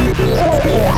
Hehehehe